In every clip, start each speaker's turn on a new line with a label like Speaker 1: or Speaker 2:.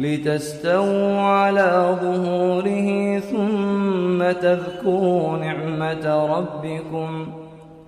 Speaker 1: لتستووا على ظهوره ثم تذكروا نعمة ربكم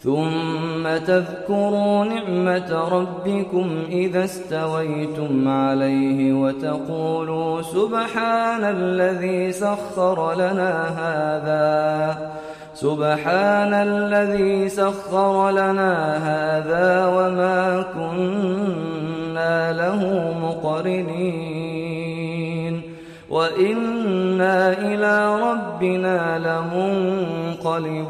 Speaker 1: ثم تذكروا نعمة ربكم إذا استويتم عليه وتقولوا سبحان الذي سخر لنا هذا سبحان الذي سخر لنا هذا وما كنا له مقرنين. وإنا إلى ربنا لمنقلبون